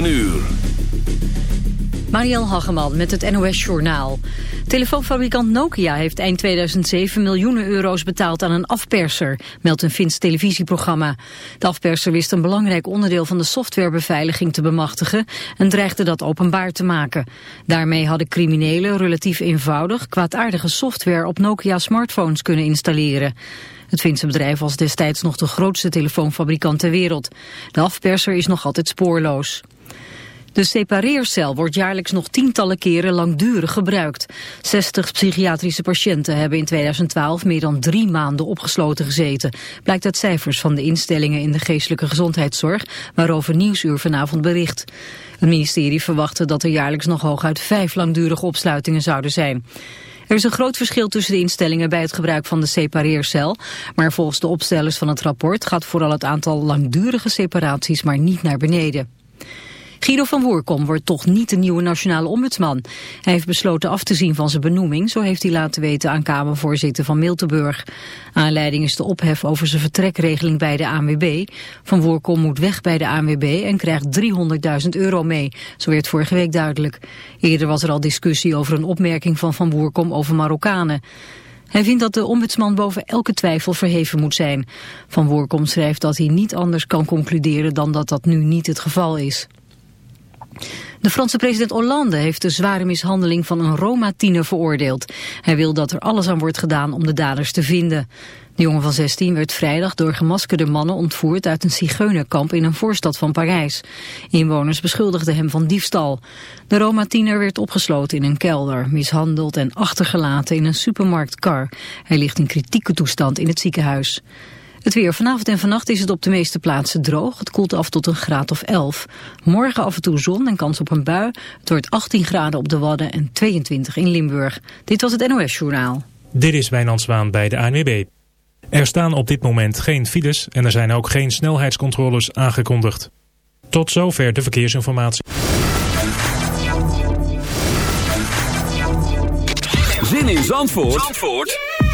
9 uur. Marielle Hageman met het NOS Journaal. Telefoonfabrikant Nokia heeft eind 2007 miljoenen euro's betaald aan een afperser, meldt een Fins televisieprogramma. De afperser wist een belangrijk onderdeel van de softwarebeveiliging te bemachtigen en dreigde dat openbaar te maken. Daarmee hadden criminelen relatief eenvoudig kwaadaardige software op Nokia smartphones kunnen installeren. Het Finse bedrijf was destijds nog de grootste telefoonfabrikant ter wereld. De afperser is nog altijd spoorloos. De separeercel wordt jaarlijks nog tientallen keren langdurig gebruikt. 60 psychiatrische patiënten hebben in 2012 meer dan drie maanden opgesloten gezeten. Blijkt uit cijfers van de instellingen in de geestelijke gezondheidszorg, waarover Nieuwsuur vanavond bericht. Het ministerie verwachtte dat er jaarlijks nog hooguit vijf langdurige opsluitingen zouden zijn. Er is een groot verschil tussen de instellingen bij het gebruik van de separeercel. Maar volgens de opstellers van het rapport gaat vooral het aantal langdurige separaties maar niet naar beneden. Guido van Woerkom wordt toch niet de nieuwe nationale ombudsman. Hij heeft besloten af te zien van zijn benoeming, zo heeft hij laten weten aan Kamervoorzitter van Miltenburg. Aanleiding is de ophef over zijn vertrekregeling bij de ANWB. Van Woerkom moet weg bij de ANWB en krijgt 300.000 euro mee, zo werd vorige week duidelijk. Eerder was er al discussie over een opmerking van Van Woerkom over Marokkanen. Hij vindt dat de ombudsman boven elke twijfel verheven moet zijn. Van Woerkom schrijft dat hij niet anders kan concluderen dan dat dat nu niet het geval is. De Franse president Hollande heeft de zware mishandeling van een Roma-tiener veroordeeld. Hij wil dat er alles aan wordt gedaan om de daders te vinden. De jongen van 16 werd vrijdag door gemaskerde mannen ontvoerd uit een zigeunerkamp in een voorstad van Parijs. Inwoners beschuldigden hem van diefstal. De Roma-tiener werd opgesloten in een kelder, mishandeld en achtergelaten in een supermarktkar. Hij ligt in kritieke toestand in het ziekenhuis. Het weer vanavond en vannacht is het op de meeste plaatsen droog. Het koelt af tot een graad of 11. Morgen af en toe zon en kans op een bui. Het wordt 18 graden op de Wadden en 22 in Limburg. Dit was het NOS Journaal. Dit is Wijnand Zwaan bij de ANWB. Er staan op dit moment geen files en er zijn ook geen snelheidscontroles aangekondigd. Tot zover de verkeersinformatie. Zin in Zandvoort, Zandvoort?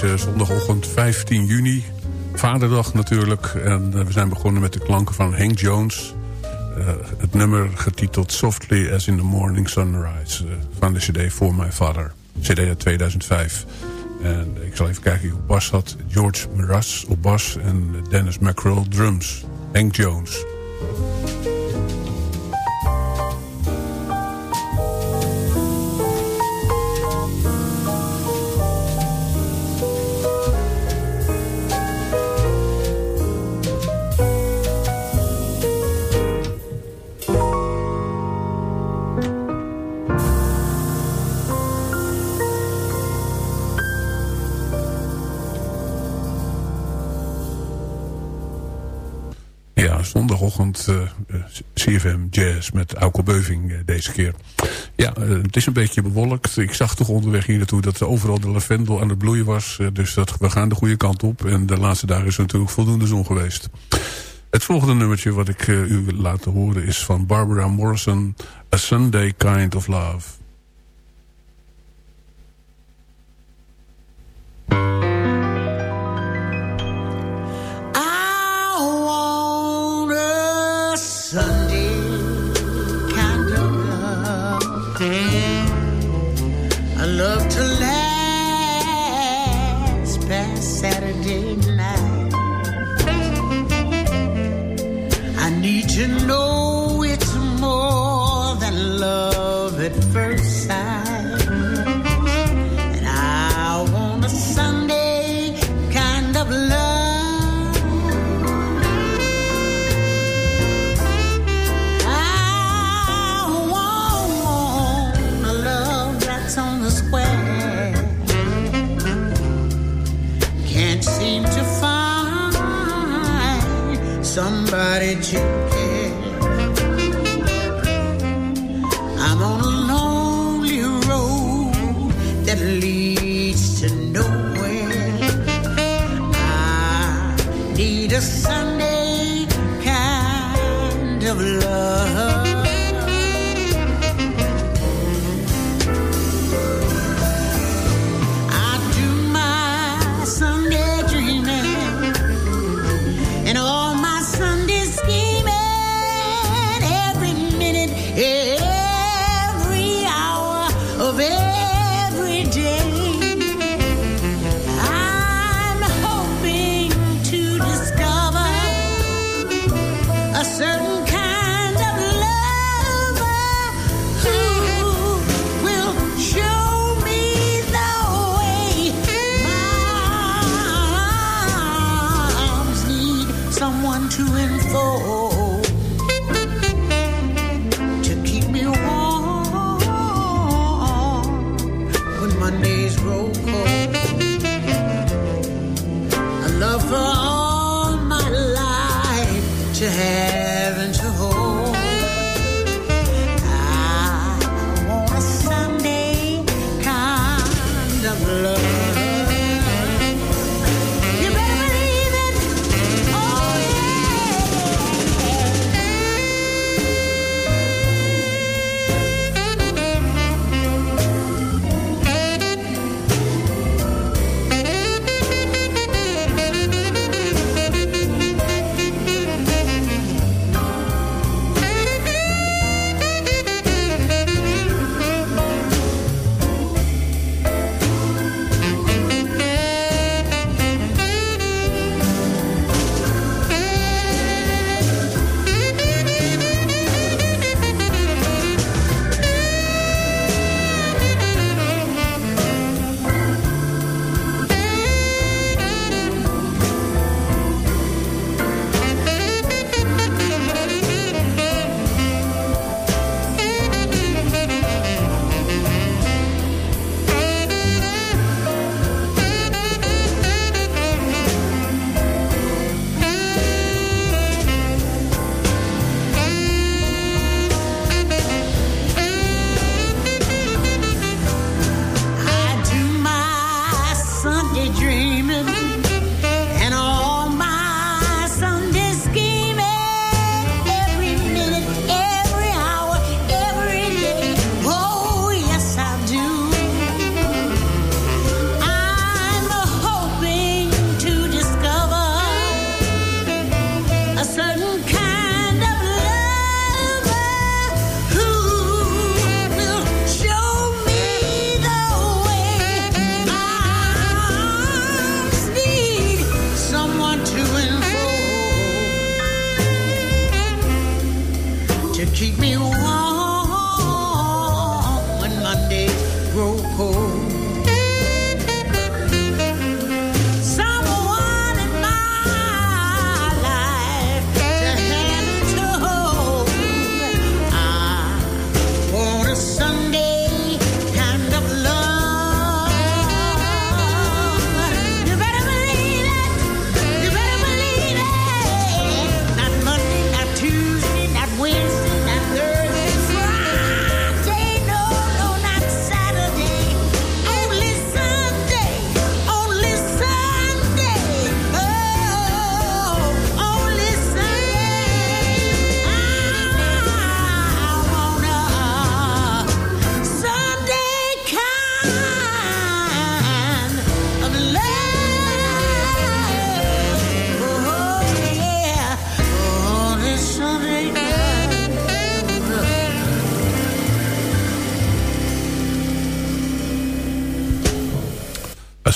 Deze zondagochtend 15 juni. Vaderdag natuurlijk. En uh, we zijn begonnen met de klanken van Hank Jones. Uh, het nummer getiteld Softly as in the Morning Sunrise. Uh, van de cd For My Father. Cd uit 2005. En ik zal even kijken op bas had. George Miras op bas en Dennis McCrill drums. Hank Jones. Eh, CFM Jazz met Auke Beuving uh, deze keer. Ja, uh, het is een beetje bewolkt. Ik zag toch onderweg hier naartoe dat overal de lavendel aan het bloeien was. dus dat, we gaan de goede kant op. En de laatste dagen is natuurlijk voldoende zon geweest. Het volgende nummertje wat ik u wil laten horen is van Barbara Morrison. A Sunday Kind of Love. You.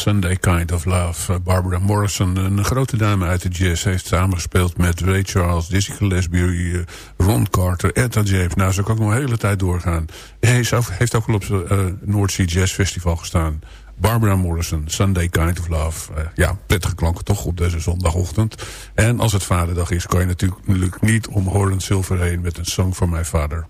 Sunday Kind of Love. Eh, Barbara Morrison, een grote dame uit de jazz... heeft samengespeeld met Ray Charles, Dizzy Gillespie... Eh, Ron Carter, Etta James. Nou, zo kan ik nog een hele tijd doorgaan. Hij heeft ook al op het uh, Sea Jazz Festival gestaan. Barbara Morrison, Sunday Kind of Love. ja, prettige klanken toch op deze zondagochtend. En als het vaderdag is, kan je natuurlijk niet om Horan Silver heen... met een song for my father.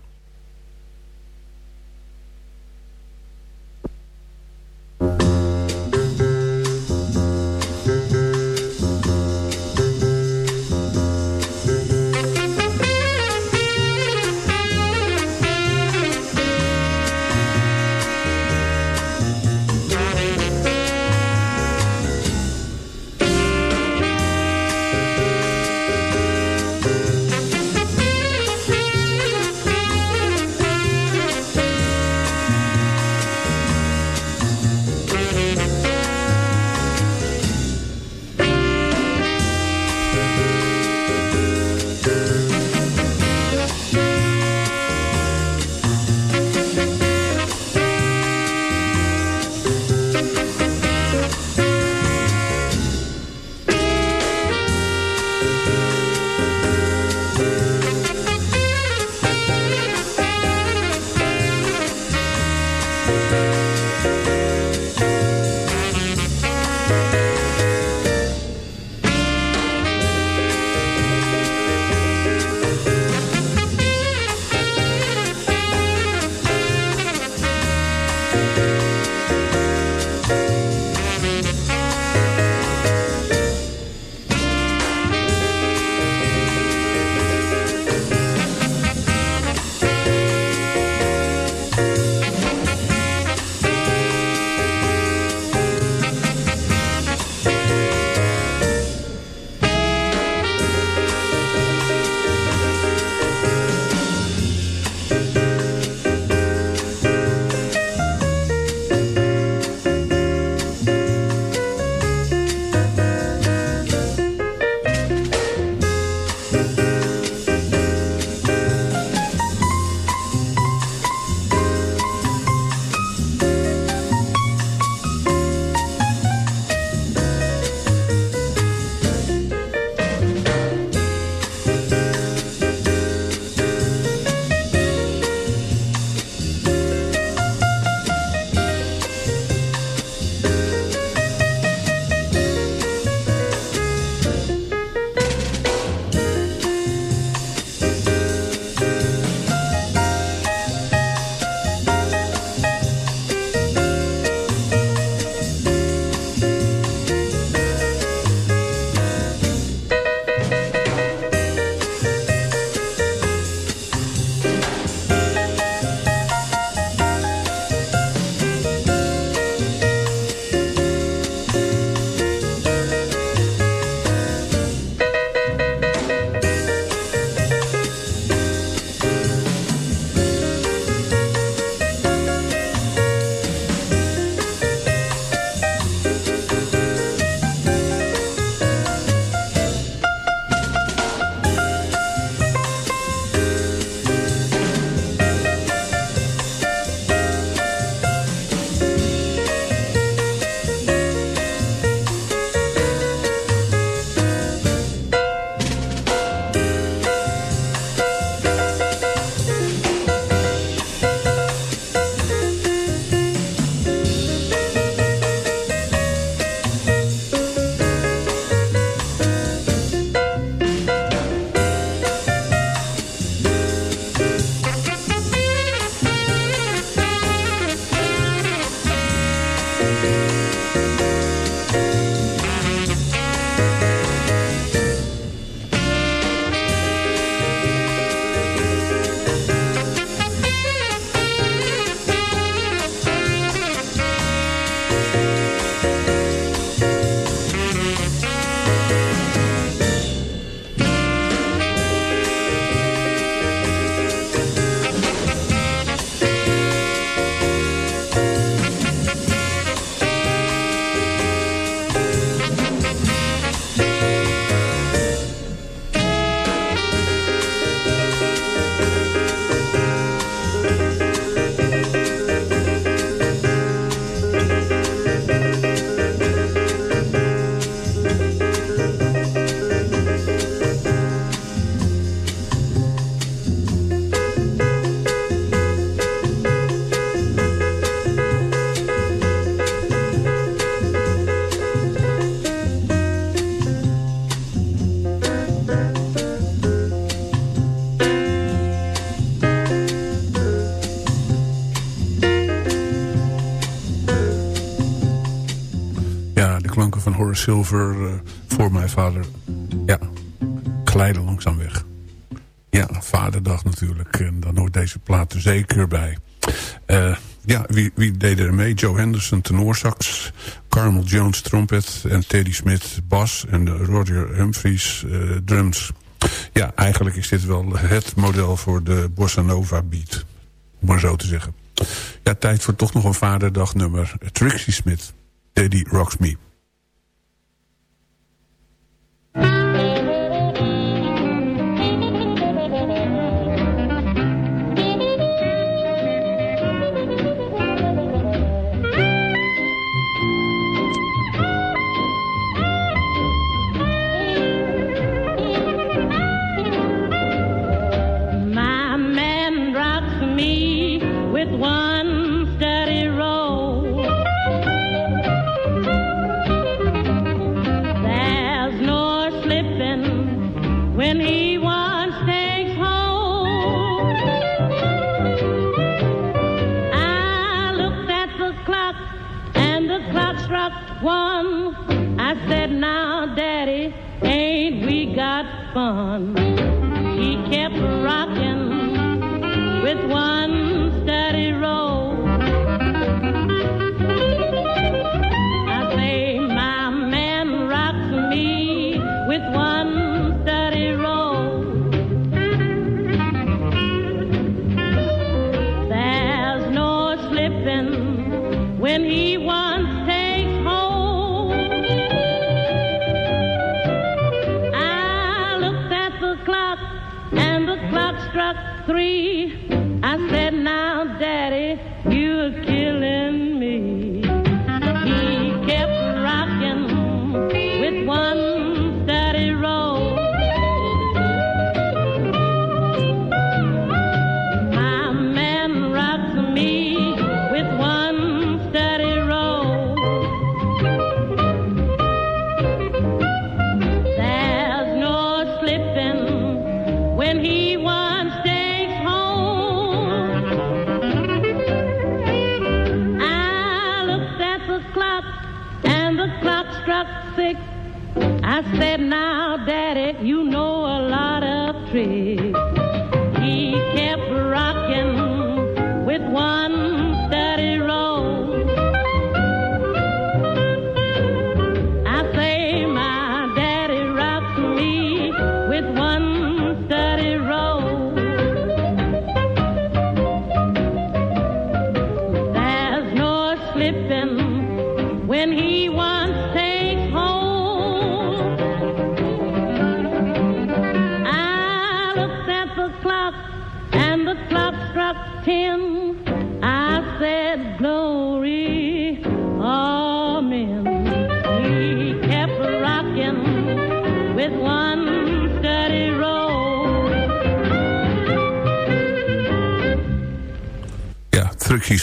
Silver uh, voor mijn vader. Ja, glijden langzaam weg. Ja, vaderdag natuurlijk. En dan hoort deze plaat er zeker bij. Uh, ja, wie, wie deed er mee? Joe Henderson, tenorsax. Carmel Jones, trompet. En Teddy Smith, bas. En Roger Humphries, drums. Ja, eigenlijk is dit wel het model voor de bossa nova beat. Om maar zo te zeggen. Ja, tijd voor toch nog een vaderdagnummer. Trixie Smith, Daddy Rocks Me. fun. He kept rocking with one.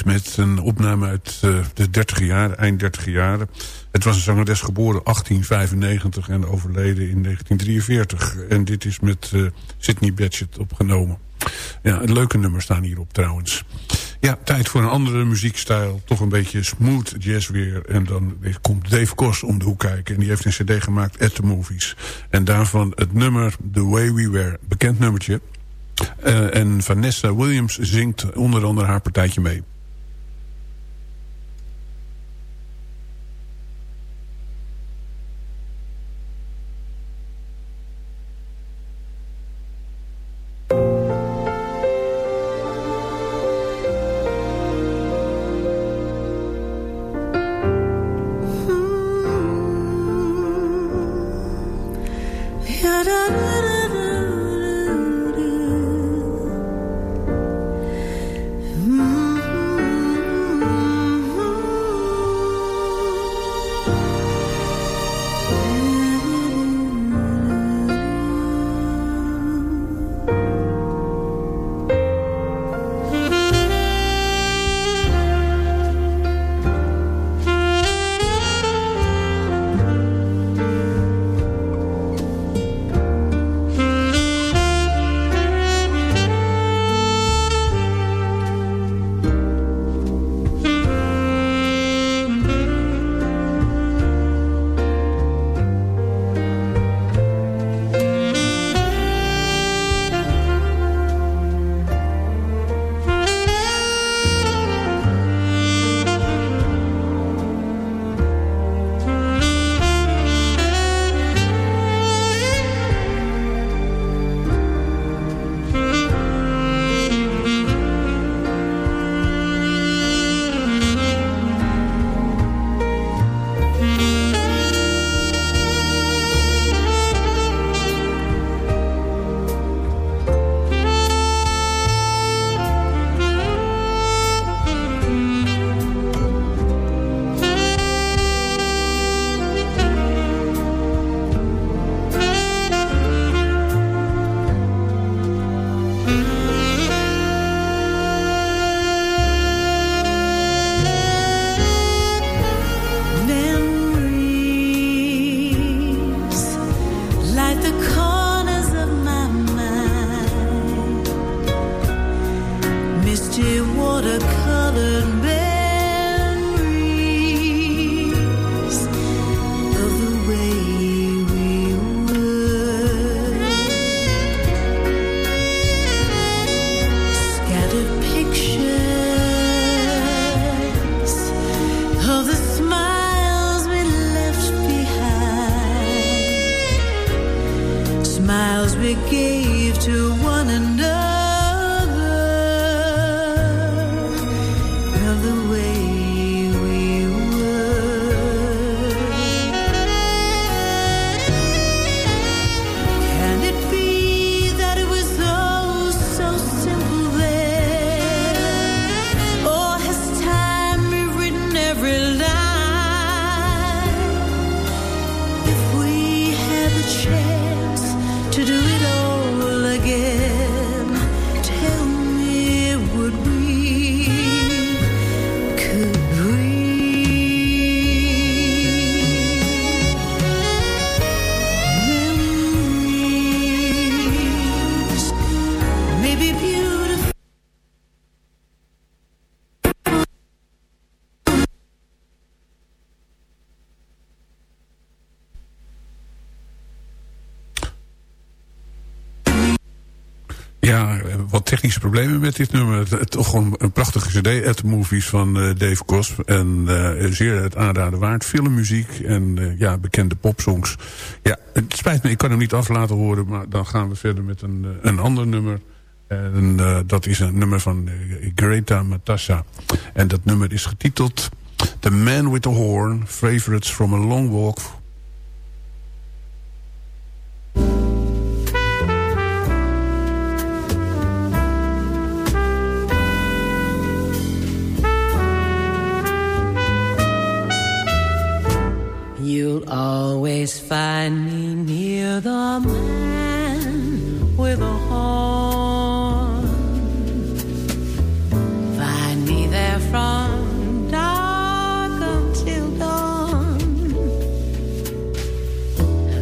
Met een opname uit uh, de 30 jaren, eind 30 jaren. Het was een zangeres geboren 1895 en overleden in 1943. En dit is met uh, Sidney Batchet opgenomen. Ja, leuke nummers staan hierop trouwens. Ja, tijd voor een andere muziekstijl. Toch een beetje smooth jazz weer. En dan komt Dave Kos om de hoek kijken. En die heeft een cd gemaakt, At The Movies. En daarvan het nummer The Way We Were. Bekend nummertje. Uh, en Vanessa Williams zingt onder andere haar partijtje mee. change. Problemen met dit nummer. Het, toch gewoon een prachtige cd. At Movies van uh, Dave Kos. En uh, zeer het aanraden waard. Filmmuziek en uh, ja, bekende popsongs. Ja, het spijt me, ik kan hem niet af laten horen. Maar dan gaan we verder met een, een ander nummer. En dat is een nummer van Greta Matassa. En dat nummer is getiteld... The Man with the Horn, Favorites from a Long Walk You'll always find me near the man with a horn. Find me there from dark until dawn.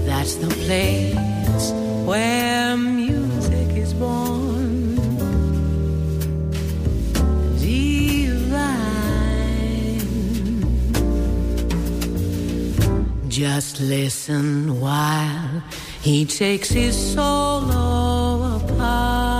That's the place where Just listen while he takes his solo apart.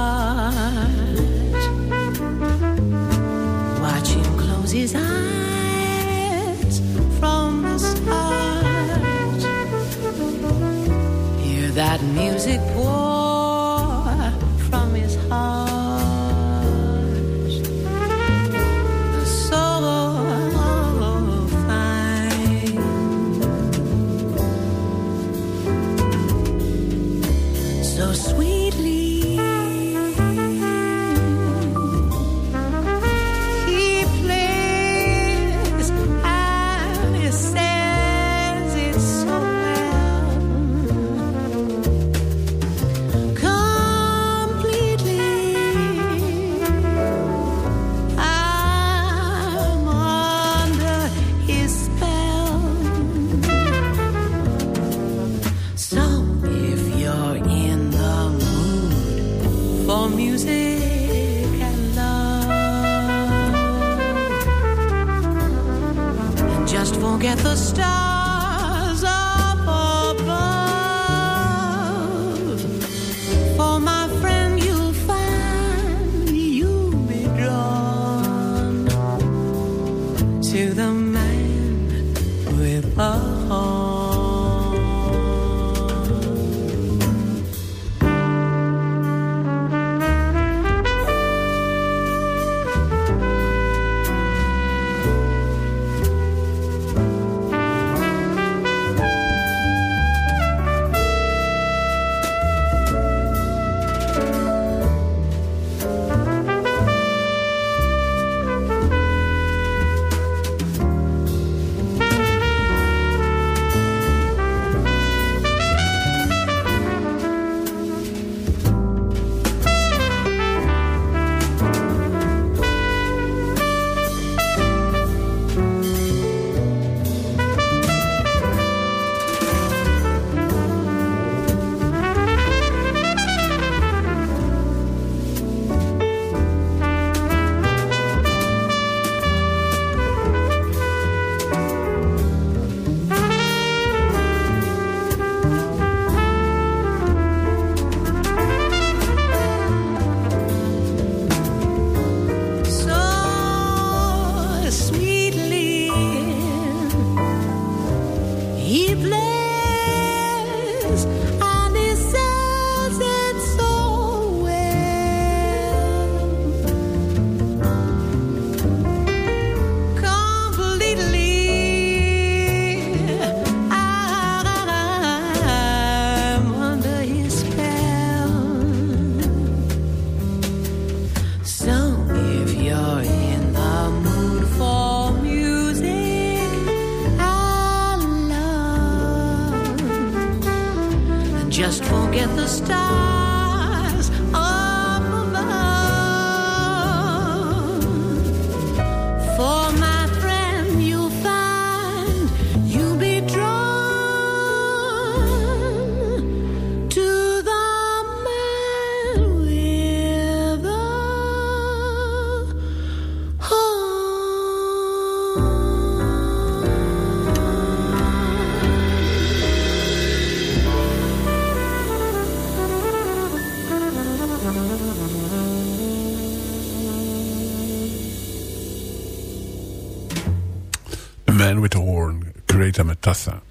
Greta Metassa.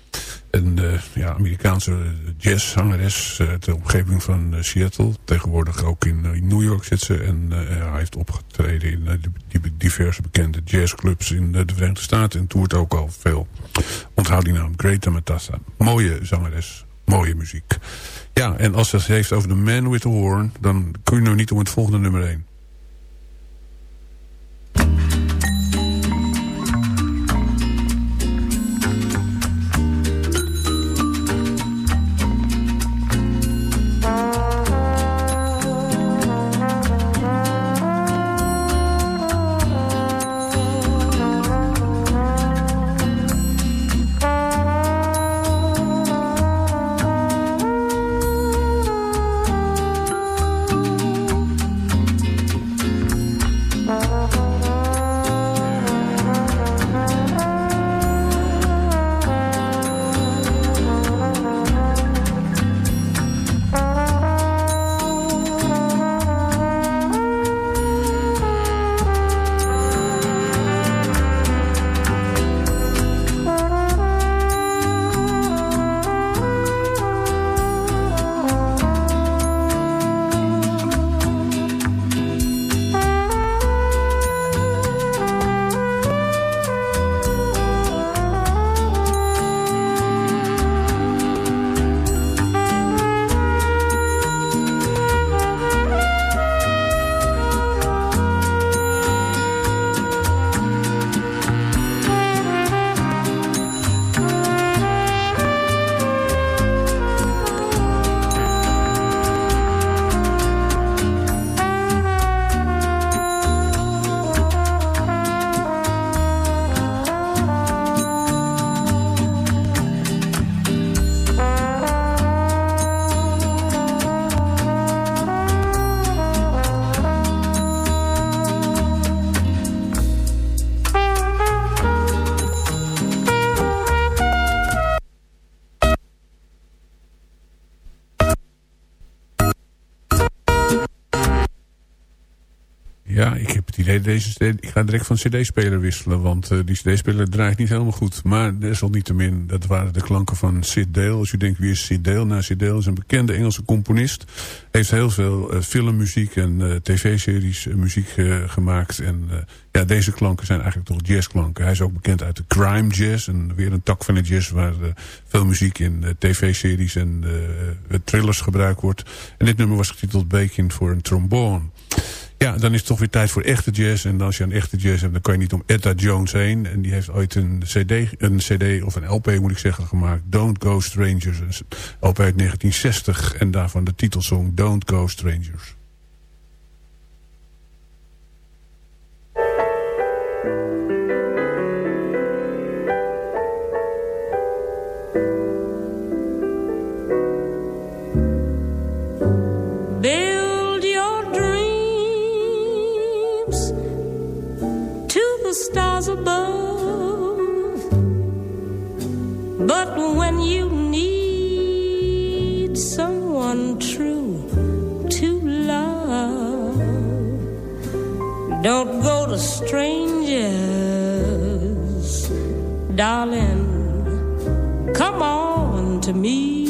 Een uh, ja, Amerikaanse jazzzangeres uit de omgeving van Seattle. Tegenwoordig ook in, New York zit ze. En hij heeft opgetreden in diverse bekende jazzclubs in de Verenigde Staten. En toert ook al veel. Onthoud die naam, Greta Metassa. Mooie zangeres, mooie muziek. Ja, en als het heeft over The Man with the Horn... dan kun je nou niet om het volgende nummer heen. Deze, ik ga direct van cd-speler wisselen. Want uh, die cd-speler draait niet helemaal goed. Maar desalniettemin, dat waren de klanken van Sid Dale. Als u denkt, wie is Sid Dale? Nou, Sid Dale is een bekende Engelse componist. Heeft heel veel uh, filmmuziek en uh, tv-series muziek gemaakt. En ja, deze klanken zijn eigenlijk toch jazzklanken. Hij is ook bekend uit de crime jazz. En weer een tak van de jazz waar veel muziek in tv-series en thrillers gebruikt wordt. En dit nummer was getiteld Baking voor een trombone. Ja, dan is het toch weer tijd voor echte jazz. En als je een echte jazz hebt, dan kan je niet om Etta Jones heen. En die heeft ooit een cd, een cd of een LP moet ik zeggen gemaakt. Don't Go Strangers. Een LP uit 1960. En daarvan de titelsong Don't Go Strangers. Don't go to strangers, darling. Come on to me.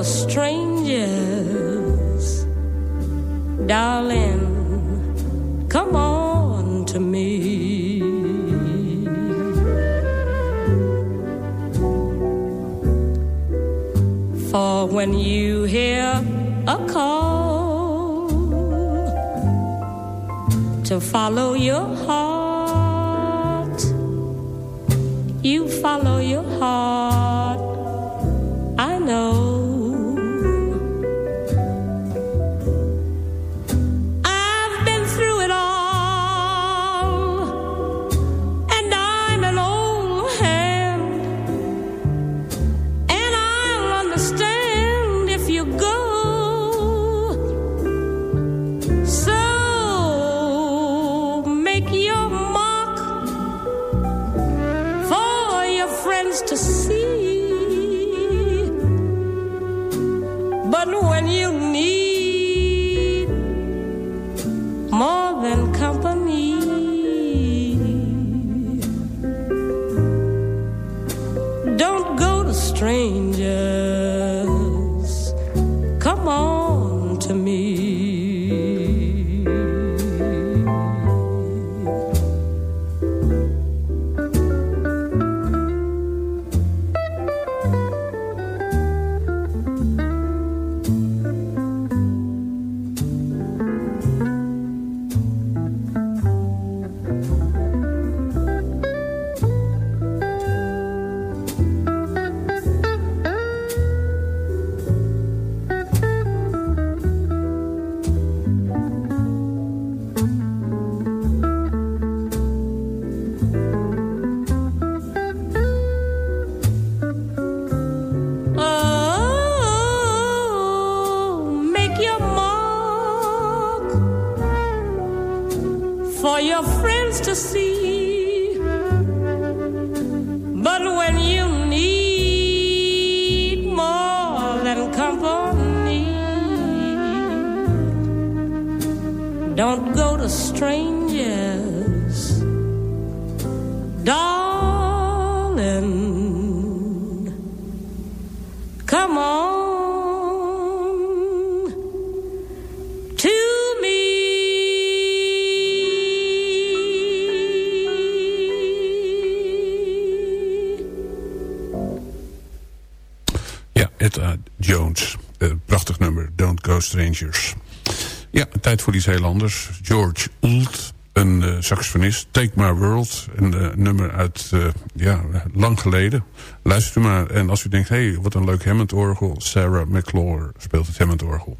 To strangers, darling. Come on to me. For when you hear a call to follow your heart, you follow your heart Strangers. Ja, tijd voor iets heel anders. George Ould, een eh, saxofonist. Take My World, een eh, nummer uit eh, ja, lang geleden. Luistert u maar. En als u denkt, hé, hey, wat een leuk Hammond-orgel. Sarah McClure speelt het Hammond-orgel.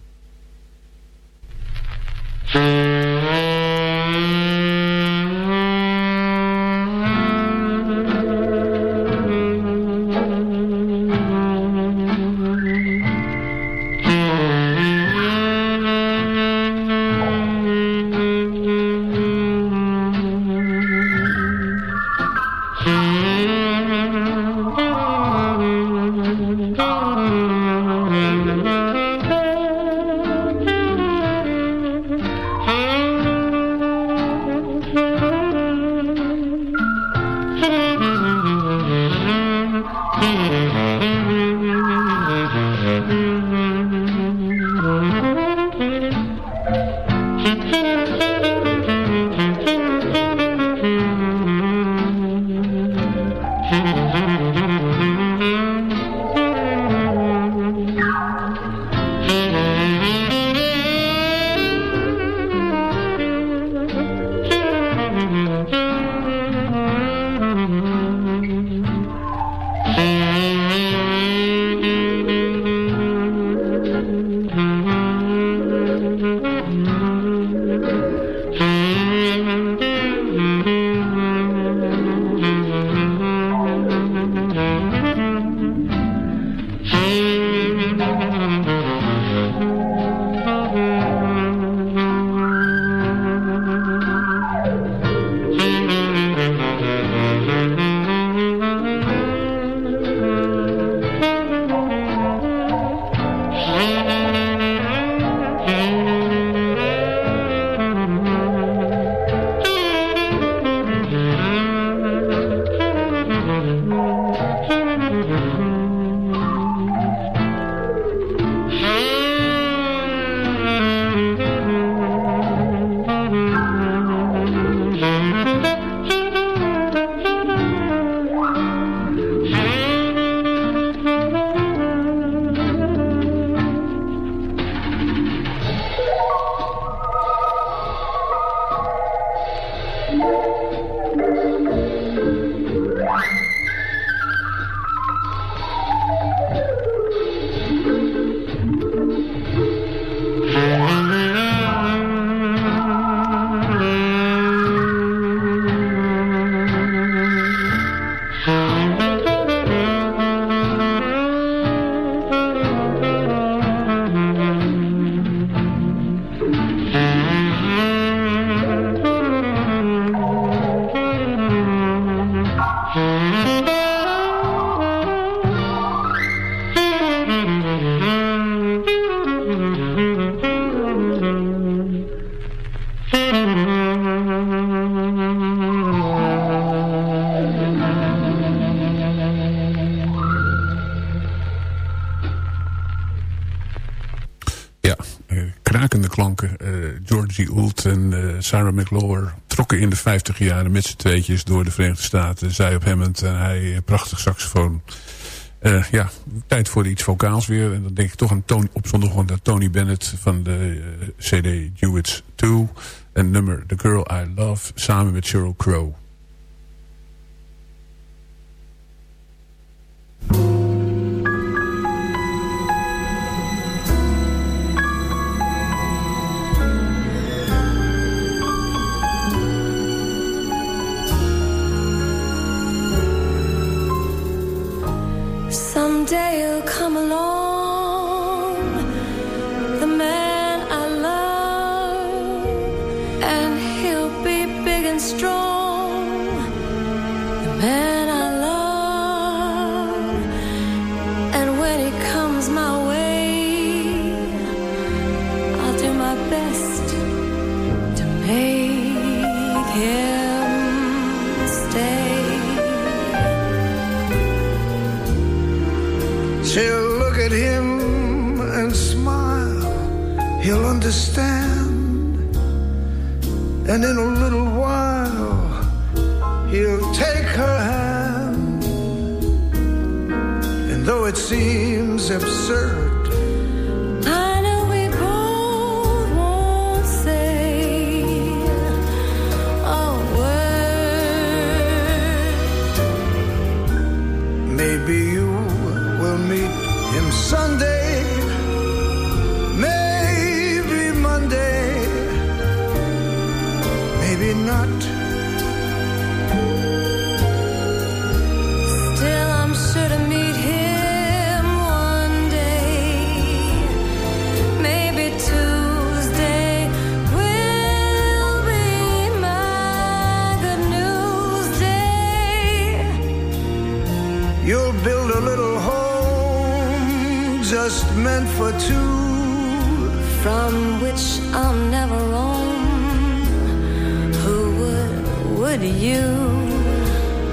Sarah McLaurin trokken in de 50 jaren met z'n tweetjes door de Verenigde Staten. Zij op Hammond en hij prachtig saxofoon. ja, tijd voor iets vocaals weer. En dan denk ik toch aan Tony, op zondag aan Tony Bennett van de CD Duets 2. En nummer The Girl I Love samen met Sheryl Crow. day will come along. And in a little while, he'll take her hand. And though it seems absurd, meant for two. From which I'll never roam. Who would, would you?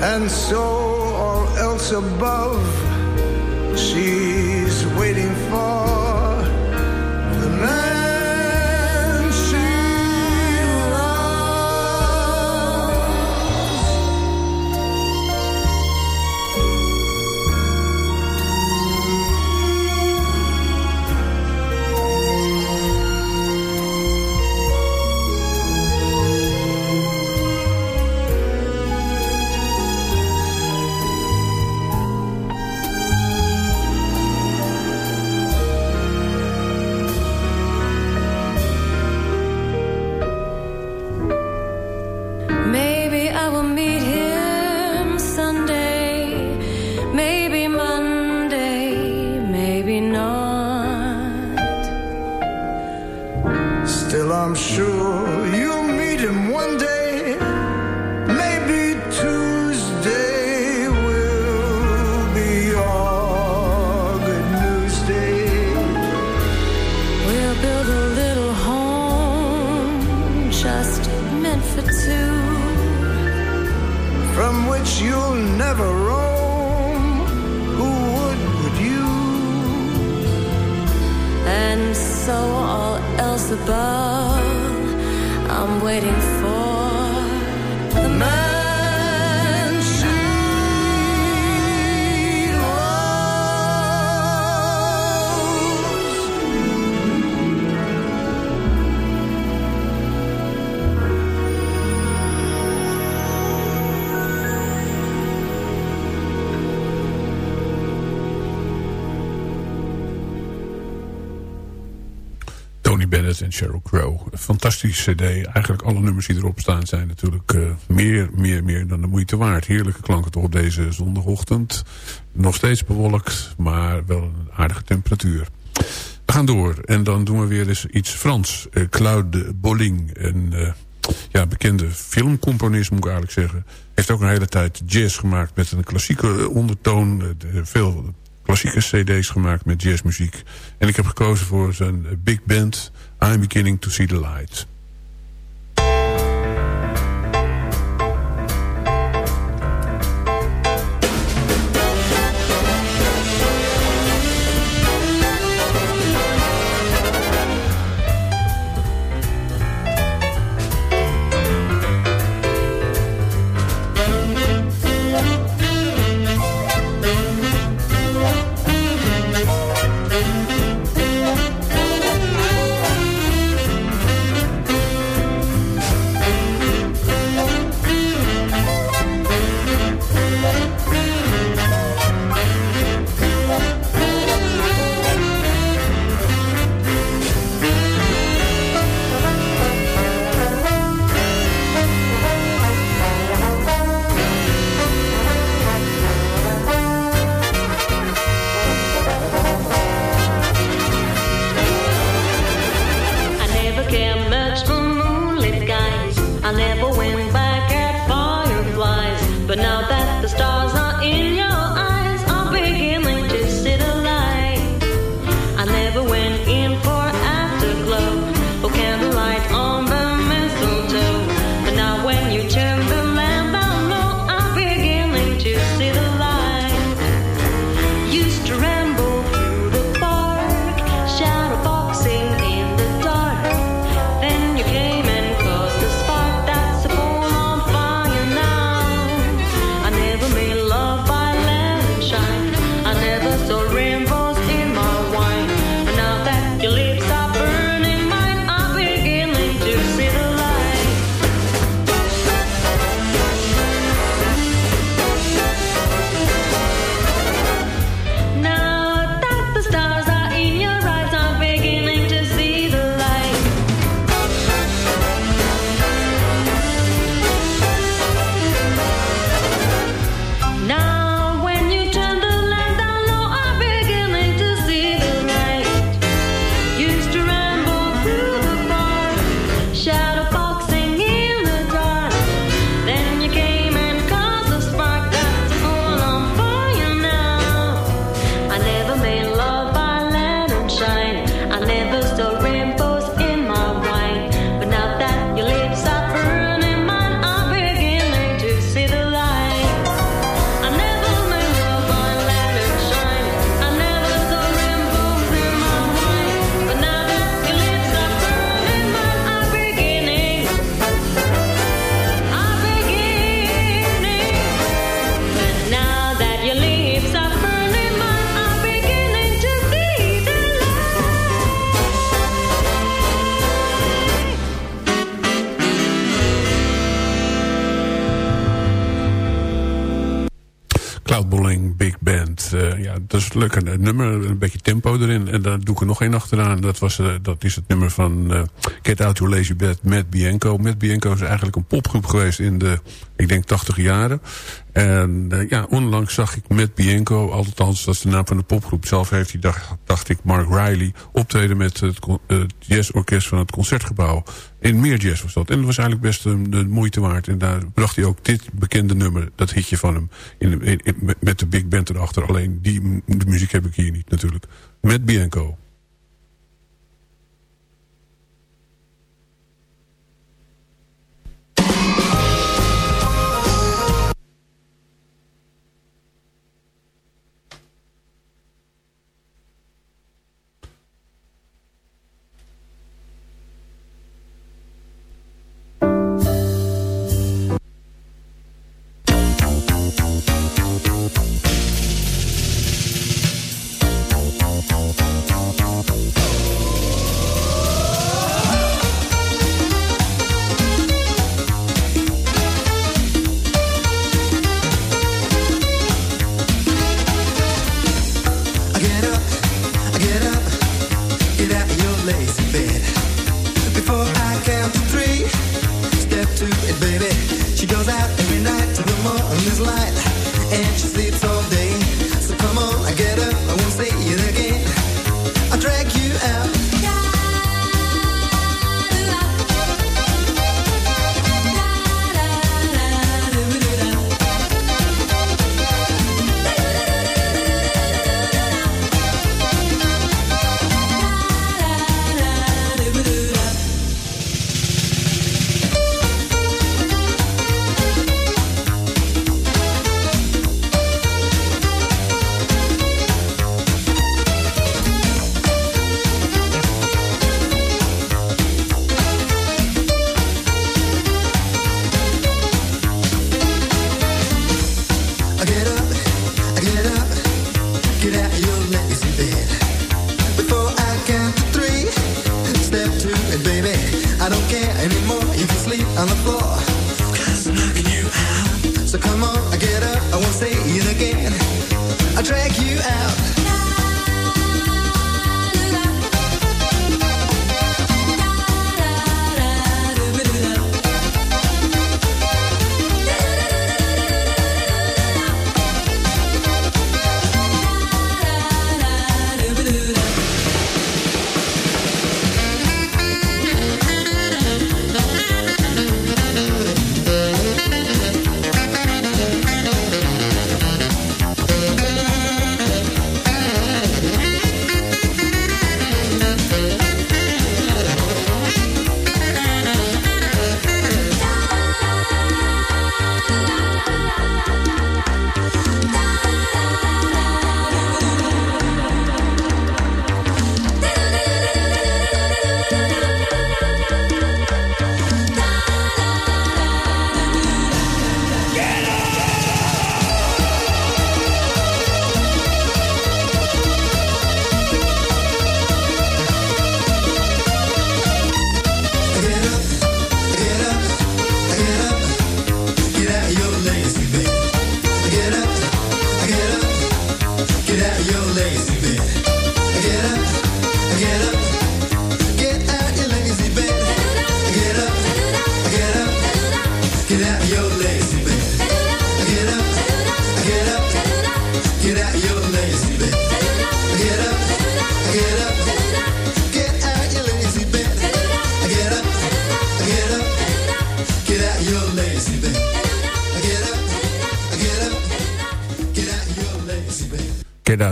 And so all else above, En Sheryl Crow. Een fantastische cd. Eigenlijk alle nummers die erop staan zijn natuurlijk eh, meer, meer, meer dan de moeite waard. Heerlijke klanken toch op deze zondagochtend. Nog steeds bewolkt, maar wel een aardige temperatuur. We gaan door en dan doen we weer eens iets Frans. Uh, Claude Bolling, een eh, ja, bekende filmcomponist moet ik eigenlijk zeggen. Heeft ook een hele tijd jazz gemaakt met een klassieke ondertoon. Eh, de- veel klassieke cd's gemaakt met jazzmuziek. En ik heb gekozen voor zijn eh, big band I'm Beginning to See the Light. Nummer, nog één achteraan. Dat, was, uh, dat is het nummer van uh, Get Out Your Lazy Bed met Bianco. Met Bianco is eigenlijk een popgroep geweest in de, ik denk, 80 jaren. En uh, ja, onlangs zag ik met Bianco, althans dat is de naam van de popgroep. Zelf heeft hij, dacht, dacht ik, Mark Riley optreden met het uh, jazzorkest van het Concertgebouw. In meer jazz was dat. En dat was eigenlijk best um, de moeite waard. En daar bracht hij ook dit bekende nummer, dat hitje van hem, in, met de big band erachter. Alleen die muziek heb ik hier niet natuurlijk. Met Bianco.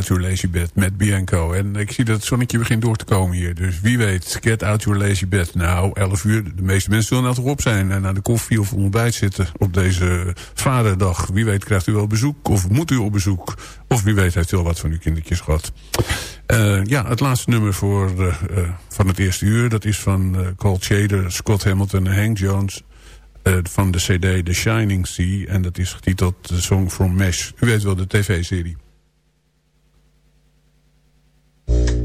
Out Your Lazy Bed met Bianco. En ik zie dat het zonnetje begint door te komen hier. Dus wie weet, Get Out Your Lazy Bed. Nou, 11 uur, de meeste mensen zullen nou toch op zijn... en aan de koffie of ontbijt zitten op deze vaderdag. Wie weet krijgt u wel bezoek of moet u op bezoek. Of wie weet heeft u al wat van uw kindertjes gehad. Uh, ja, het laatste nummer voor, uh, uh, van het eerste uur... dat is van Cold Shader, Scott Hamilton en Hank Jones... van de cd The Shining Sea. En dat is getiteld The Song from Mesh. U weet wel, de tv-serie. Zover